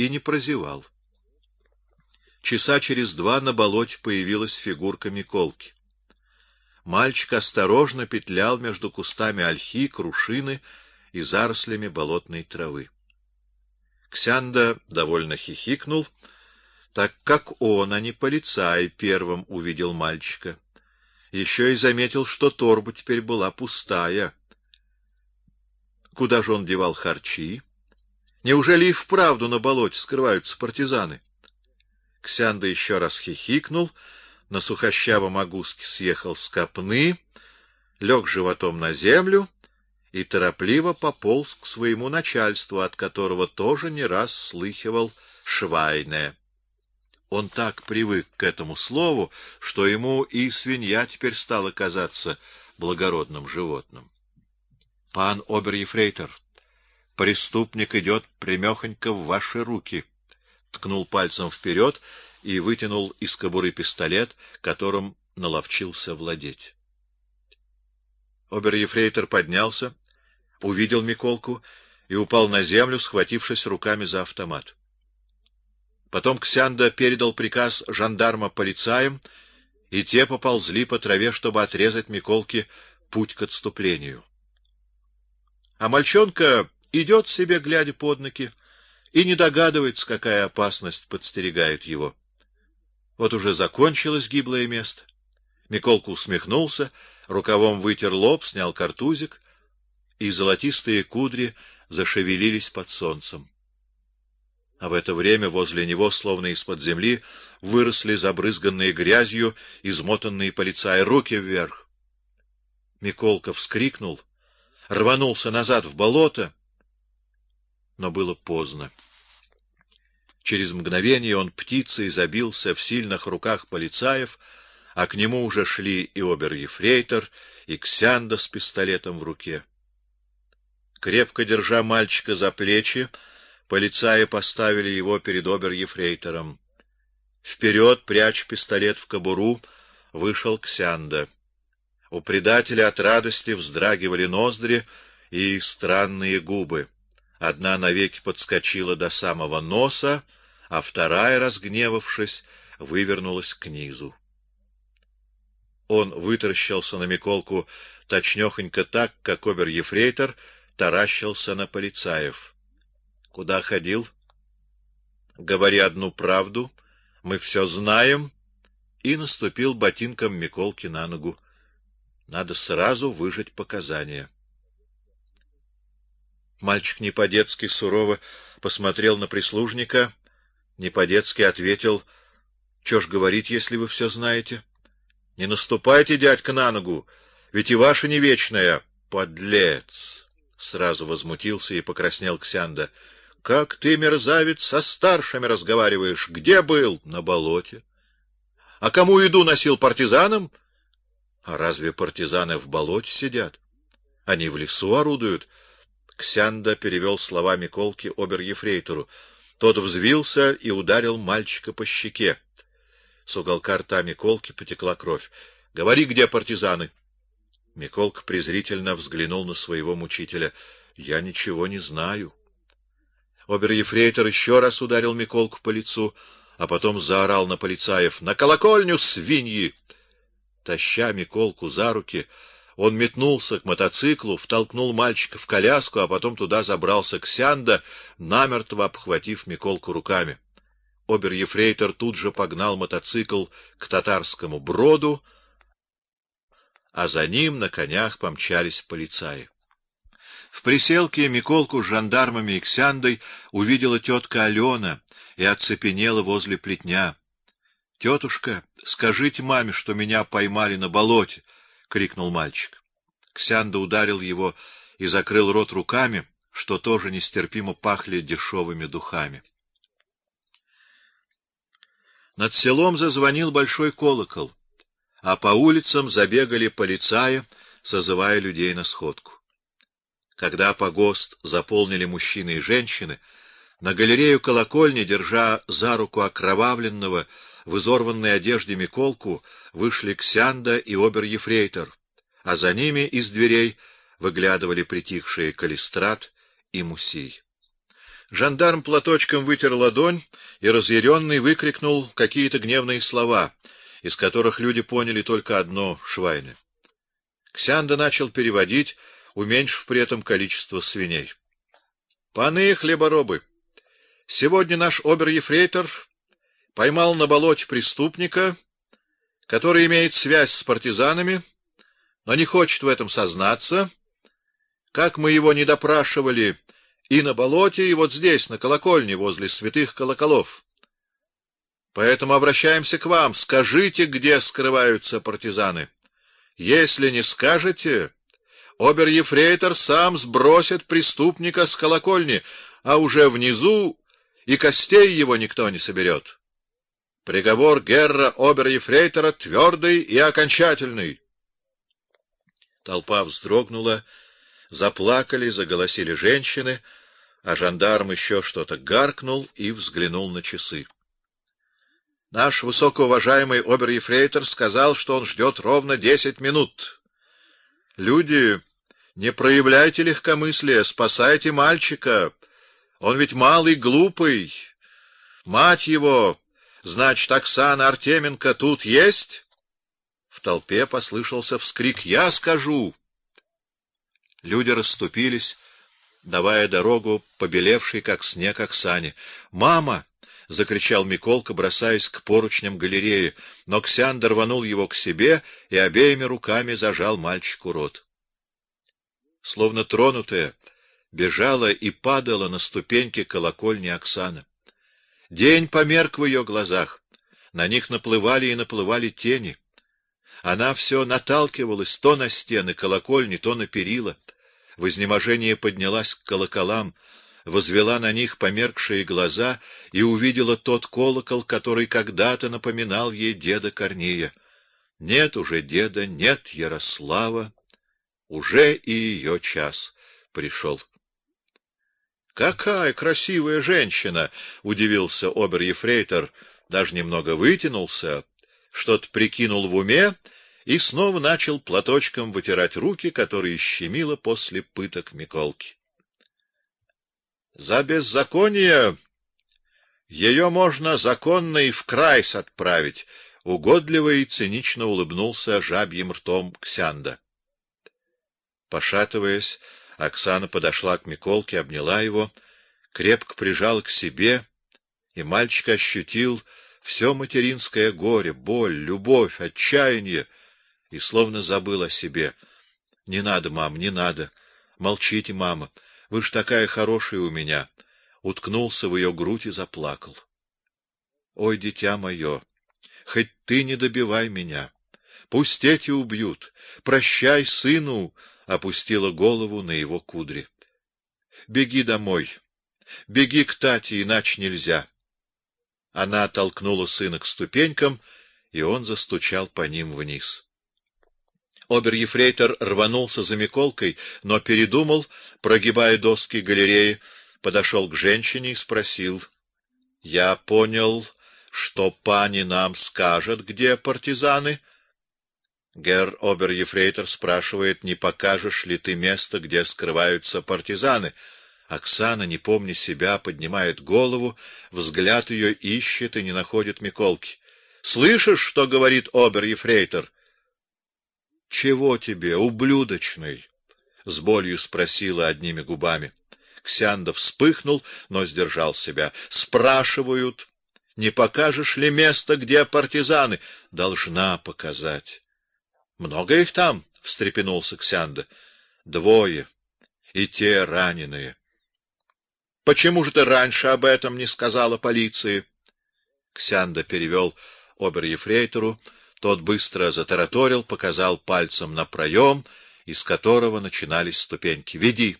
и не прозевал. Часа через два на болоте появилась фигурка Миколки. Мальчик осторожно петлял между кустами ольхи, крушины и зарослями болотной травы. Ксянда довольно хихикнул, так как он, а не полицай, первым увидел мальчика. Еще и заметил, что торба теперь была пустая. Куда же он девал харчи? Неужели и вправду на болоте скрываются партизаны? Ксянда еще раз хихикнул, на сухощавом огуске съехал с копны, лег животом на землю и торопливо пополз к своему начальству, от которого тоже не раз слыхивал швайне. Он так привык к этому слову, что ему и свинья теперь стала казаться благородным животным. Пан обер-ефрейтор, преступник идет прямехонько в ваши руки ткнул пальцем вперед и вытянул из кобуры пистолет, которым наловчился владеть. Обер-ефрейтор поднялся, увидел Миколку и упал на землю, схватившись руками за автомат. Потом Ксянда передал приказ жандарма полицаям, и те поползли по траве, чтобы отрезать Миколке путь к отступлению. А мальчонка идет себе, глядя под ноги, и не догадывается, какая опасность подстерегает его. Вот уже закончилось гиблое место. Миколка усмехнулся, рукавом вытер лоб, снял картузик, и золотистые кудри зашевелились под солнцем. А в это время возле него, словно из-под земли, выросли забрызганные грязью измотанные полицаи руки вверх. Миколка вскрикнул, рванулся назад в болото, но было поздно. Через мгновение он птицей забился в сильных руках полицаев, а к нему уже шли и обер-ефрейтор, и Ксянда с пистолетом в руке. Крепко держа мальчика за плечи, полицаи поставили его перед обер-ефрейтором. Вперед, пряча пистолет в кобуру, вышел Ксянда. У предателя от радости вздрагивали ноздри и странные губы. Одна навеки подскочила до самого носа, а вторая, разгневавшись, вывернулась к низу. Он вытаращился на Миколку точнёхонько так, как обер-ефрейтор таращился на полицаев. Куда ходил? Говори одну правду, мы все знаем. И наступил ботинком Миколки на ногу. Надо сразу выжать показания. Мальчик не по-детски сурово посмотрел на прислужника, не по-детски ответил: "Что ж говорить, если вы все знаете? Не наступайте, дядька, на ногу, ведь и ваша не вечная, подлец". Сразу возмутился и покраснел Ксянда. Как ты, мерзавец, со старшими разговариваешь? Где был? На болоте. А кому еду носил партизанам? А разве партизаны в болоте сидят? Они в лесу орудуют. Ксянда перевел слова Миколки обер-ефрейтору. Тот взвился и ударил мальчика по щеке. С уголка рта Миколки потекла кровь. Говори, где партизаны? Миколка презрительно взглянул на своего мучителя. Я ничего не знаю. Обер-ефрейтор еще раз ударил Миколку по лицу, а потом заорал на полицаев: "На колокольню, свиньи!" Таща Миколку за руки, он метнулся к мотоциклу, втолкнул мальчика в коляску, а потом туда забрался Ксянда, намертво обхватив Миколку руками. Обер-ефрейтор тут же погнал мотоцикл к татарскому броду, а за ним на конях помчались полицаи. В приселке Миколку с жандармами и Ксяндой увидела тетка Алена и оцепенела возле плетня. Тетушка, скажите маме, что меня поймали на болоте крикнул мальчик. Ксянда ударил его и закрыл рот руками, что тоже нестерпимо пахли дешевыми духами. Над селом зазвонил большой колокол, а по улицам забегали полицаи, созывая людей на сходку. Когда погост заполнили мужчины и женщины, на галерею колокольни, держа за руку окровавленного в изорванной одежде Миколку, вышли Ксянда и обер-ефрейтор, а за ними из дверей выглядывали притихшие Калистрат и Мусий. Жандарм платочком вытер ладонь и разъяренный выкрикнул какие-то гневные слова, из которых люди поняли только одно швайны. Ксянда начал переводить, уменьшив при этом количество свиней. Паны хлеборобы, сегодня наш обер-ефрейтор поймал на болоте преступника, который имеет связь с партизанами, но не хочет в этом сознаться. Как мы его не допрашивали и на болоте, и вот здесь, на колокольне возле святых колоколов. Поэтому обращаемся к вам, скажите, где скрываются партизаны. Если не скажете, обер-ефрейтор сам сбросит преступника с колокольни, а уже внизу и костей его никто не соберет. Приговор герра обер-ефрейтора твердый и окончательный. Толпа вздрогнула, заплакали, заголосили женщины, а жандарм еще что-то гаркнул и взглянул на часы. Наш высокоуважаемый обер-ефрейтор сказал, что он ждет ровно десять минут. Люди, не проявляйте легкомыслия, спасайте мальчика. Он ведь малый, глупый. Мать его, значит, Оксана Артеменко тут есть? В толпе послышался вскрик: "Я скажу!" Люди расступились, давая дорогу побелевшей как снег Оксане. "Мама!" закричал Миколка, бросаясь к поручням галереи, но Ксян рванул его к себе и обеими руками зажал мальчику рот. Словно тронутая, бежала и падала на ступеньки колокольни Оксана. День померк в ее глазах, на них наплывали и наплывали тени. Она все наталкивалась то на стены колокольни, то на перила. В изнеможении поднялась к колоколам, возвела на них померкшие глаза и увидела тот колокол, который когда-то напоминал ей деда Корнея. Нет уже деда, нет Ярослава, уже и ее час пришел. Какая красивая женщина, удивился обер-ефрейтор, даже немного вытянулся, что-то прикинул в уме и снова начал платочком вытирать руки, которые щемило после пыток Миколки. За беззаконие ее можно законно и в край отправить, угодливо и цинично улыбнулся жабьим ртом Ксянда. Пошатываясь, Оксана подошла к Миколке, обняла его, крепко прижала к себе, и мальчик ощутил все материнское горе, боль, любовь, отчаяние и словно забыл о себе. Не надо, мам, не надо. Молчите, мама. Вы ж такая хорошая у меня. Уткнулся в ее грудь и заплакал. Ой, дитя мое, хоть ты не добивай меня. Пусть эти убьют. Прощай, сыну, опустила голову на его кудри. Беги домой. Беги к Тате, иначе нельзя. Она толкнула сына к ступенькам, и он застучал по ним вниз. Обер-ефрейтор рванулся за Миколкой, но передумал, прогибая доски галереи, подошел к женщине и спросил: "Я понял, что пани нам скажет, где партизаны?" Гер обер-ефрейтор спрашивает: "Не покажешь ли ты место, где скрываются партизаны?" Оксана, не помня себя, поднимает голову, взгляд ее ищет и не находит Миколки. "Слышишь, что говорит обер-ефрейтор?" Чего тебе, ублюдочный? с болью спросила одними губами. Ксяндов вспыхнул, но сдержал себя. Спрашивают, не покажешь ли место, где партизаны? Должна показать. Много их там, встрепенулся Ксянда. Двое, и те раненые. Почему же ты раньше об этом не сказала полиции? Ксянда перевел обер-ефрейтору тот быстро затараторил, показал пальцем на проем, из которого начинались ступеньки. "Веди".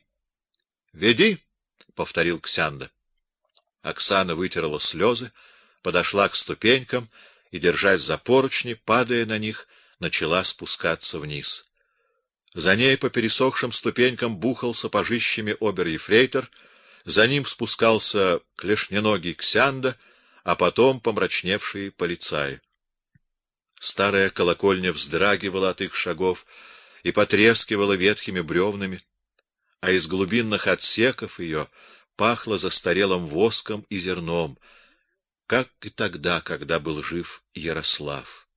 "Веди", повторил Ксянда. Оксана вытерла слезы, подошла к ступенькам и, держась за поручни, падая на них, начала спускаться вниз. За ней по пересохшим ступенькам бухал сапожищами обер-ефрейтор, за ним спускался клешненогий Ксянда, а потом помрачневшие полицаи. Старая колокольня вздрагивала от их шагов и потрескивала ветхими бревнами, а из глубинных отсеков ее пахло застарелым воском и зерном, как и тогда, когда был жив Ярослав.